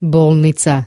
больница